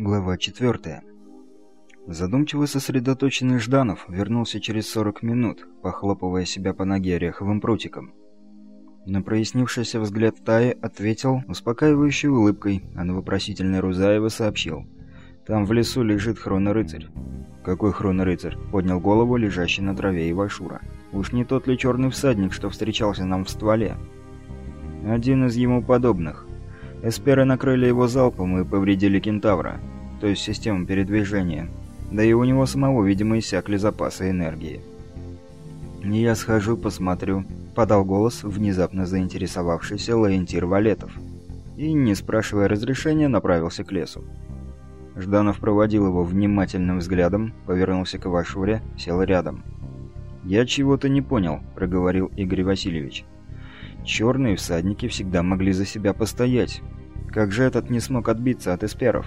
Глава 4. Задумчиво сосредоточенный Жданов вернулся через 40 минут, похлопывая себя по ноге ореховым прутиком. На прояснившийся взгляд Таи ответил успокаивающей улыбкой, а на вопросительный Рузаева сообщил. «Там в лесу лежит хронорыцарь». «Какой хронорыцарь?» — поднял голову лежащий на траве Ивашура. «Уж не тот ли черный всадник, что встречался нам в стволе?» «Один из ему подобных. Эсперы накрыли его залпом и повредили кентавра, то есть систему передвижения. Да и у него самого, видимо, иссякли запасы энергии. «Я схожу, посмотрю», — подал голос внезапно заинтересовавшийся Лаентир Валетов. И, не спрашивая разрешения, направился к лесу. Жданов проводил его внимательным взглядом, повернулся к Вашуре, сел рядом. «Я чего-то не понял», — проговорил Игорь Васильевич. Черные всадники всегда могли за себя постоять. Как же этот не смог отбиться от эсперов?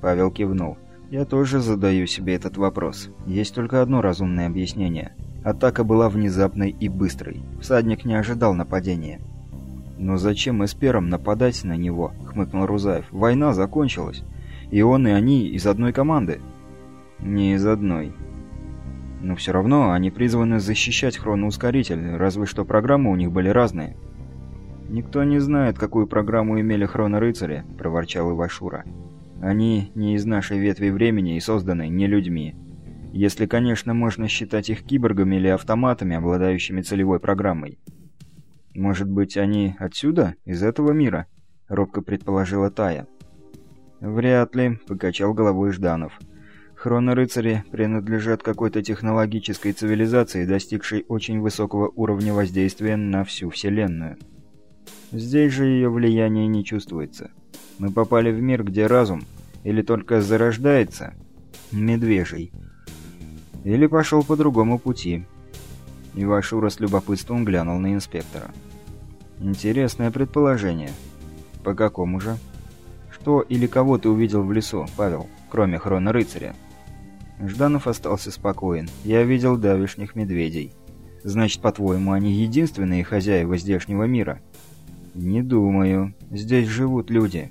Павел кивнул. Я тоже задаю себе этот вопрос. Есть только одно разумное объяснение. Атака была внезапной и быстрой. Всадник не ожидал нападения. «Но зачем эсперам нападать на него?» — хмыкнул Рузаев. «Война закончилась. И он, и они из одной команды». «Не из одной. Но все равно они призваны защищать хроноускоритель, разве что программы у них были разные. «Никто не знает, какую программу имели хронорыцари», — проворчал Ивашура. «Они не из нашей ветви времени и созданы не людьми. Если, конечно, можно считать их киборгами или автоматами, обладающими целевой программой». «Может быть, они отсюда, из этого мира?» — робко предположила Тая. «Вряд ли», — покачал головой Жданов. «Жданов». Хронорыцари принадлежат какой-то технологической цивилизации, достигшей очень высокого уровня воздействия на всю Вселенную. Здесь же ее влияние не чувствуется. Мы попали в мир, где разум или только зарождается, медвежий, или пошел по другому пути. Ивашура с любопытством глянул на инспектора. Интересное предположение. По какому же? Что или кого ты увидел в лесу, Павел, кроме хрона-рыцаря? Жданов остался спокоен. Я видел давишних медведей. Значит, по-твоему, они единственные хозяева здешнего мира? Не думаю. Здесь живут люди.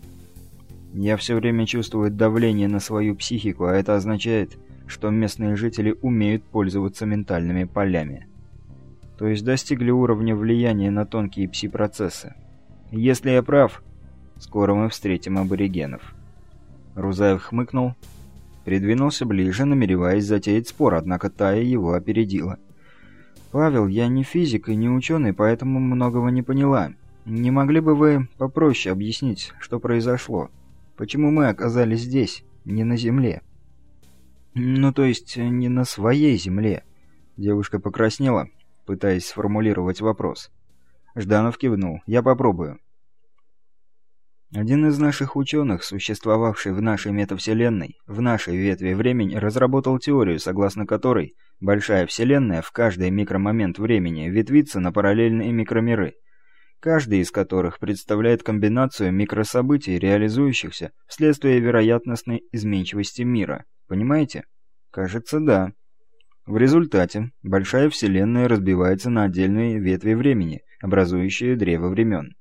Я все время чувствую давление на свою психику, а это означает, что местные жители умеют пользоваться ментальными полями. То есть достигли уровня влияния на тонкие пси-процессы. Если я прав, скоро мы встретим аборигенов. Рузаев хмыкнул Придвинулся ближе, намереваясь затеять спор, однако Тая его опередила. «Павел, я не физик и не ученый, поэтому многого не поняла. Не могли бы вы попроще объяснить, что произошло? Почему мы оказались здесь, не на Земле?» «Ну, то есть, не на своей Земле?» Девушка покраснела, пытаясь сформулировать вопрос. Жданов кивнул. «Я попробую. Один из наших ученых, существовавший в нашей метавселенной, в нашей ветви времени, разработал теорию, согласно которой большая вселенная в каждый микромомент времени ветвится на параллельные микромиры, каждый из которых представляет комбинацию микрособытий, реализующихся вследствие вероятностной изменчивости мира. Понимаете? Кажется, да. В результате большая вселенная разбивается на отдельные ветви времени, образующие древо времен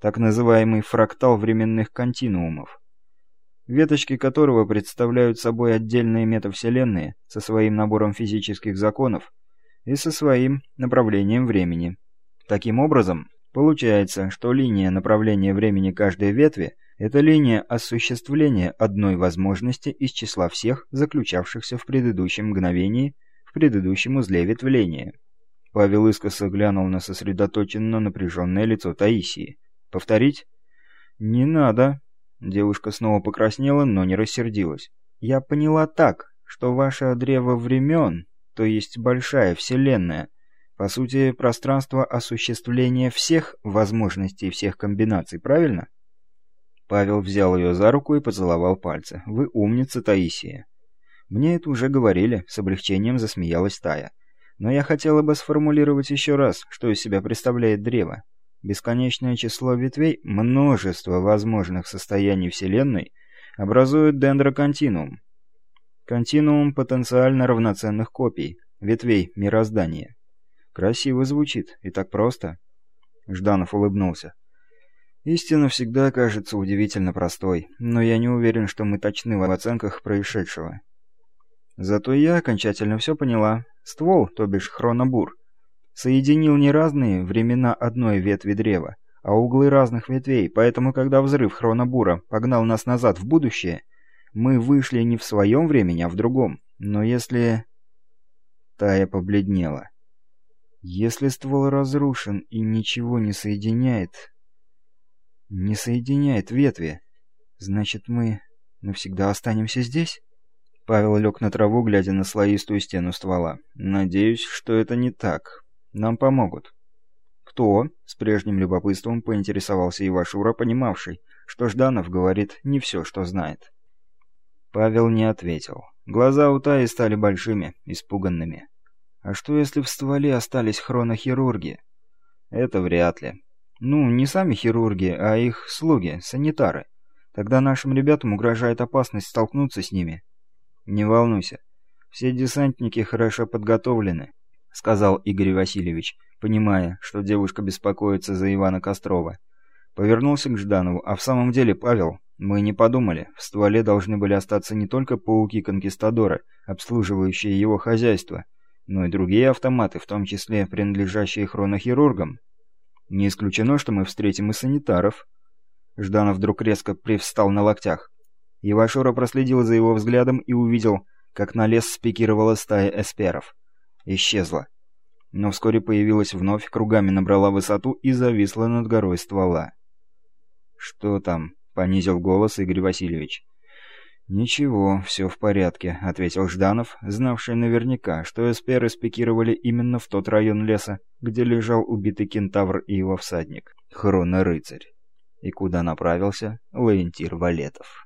так называемый фрактал временных континуумов, веточки которого представляют собой отдельные метавселенные со своим набором физических законов и со своим направлением времени. Таким образом, получается, что линия направления времени каждой ветви – это линия осуществления одной возможности из числа всех, заключавшихся в предыдущем мгновении в предыдущем узле ветвления. Павел искоса глянул на сосредоточенно напряженное лицо Таисии. Повторить? Не надо. Девушка снова покраснела, но не рассердилась. Я поняла так, что ваше древо времен, то есть большая вселенная, по сути, пространство осуществления всех возможностей всех комбинаций, правильно? Павел взял ее за руку и поцеловал пальцы. Вы умница, Таисия. Мне это уже говорили, с облегчением засмеялась Тая. Но я хотела бы сформулировать еще раз, что из себя представляет древо. Бесконечное число ветвей, множество возможных состояний Вселенной, образуют дендроконтинуум. Континуум потенциально равноценных копий, ветвей мироздания. Красиво звучит и так просто. Жданов улыбнулся. Истина всегда кажется удивительно простой, но я не уверен, что мы точны в оценках происшедшего. Зато я окончательно все поняла. Ствол, то бишь хронобур, соединил не разные времена одной ветви древа, а углы разных ветвей, поэтому когда взрыв хронобура погнал нас назад в будущее, мы вышли не в своем времени, а в другом. Но если... Тая побледнела. Если ствол разрушен и ничего не соединяет... Не соединяет ветви, значит мы навсегда останемся здесь? Павел лег на траву, глядя на слоистую стену ствола. Надеюсь, что это не так. Нам помогут. «Кто?» — с прежним любопытством поинтересовался Ивашура, понимавший, что Жданов говорит не все, что знает. Павел не ответил. Глаза у Таи стали большими, испуганными. «А что, если в стволе остались хронохирурги?» «Это вряд ли. Ну, не сами хирурги, а их слуги, санитары. Тогда нашим ребятам угрожает опасность столкнуться с ними». «Не волнуйся. Все десантники хорошо подготовлены», — сказал Игорь Васильевич понимая, что девушка беспокоится за Ивана Кострова. Повернулся к Жданову. «А в самом деле, Павел, мы не подумали. В стволе должны были остаться не только пауки-конкистадоры, обслуживающие его хозяйство, но и другие автоматы, в том числе принадлежащие хронохирургам. Не исключено, что мы встретим и санитаров». Жданов вдруг резко привстал на локтях. Ивашура проследил за его взглядом и увидел, как на лес спикировала стая эсперов. Исчезла но вскоре появилась вновь, кругами набрала высоту и зависла над горой ствола. «Что там?» — понизил голос Игорь Васильевич. «Ничего, все в порядке», — ответил Жданов, знавший наверняка, что эсперы спикировали именно в тот район леса, где лежал убитый кентавр и его всадник, Хрона-рыцарь. И куда направился Лаентир Валетов.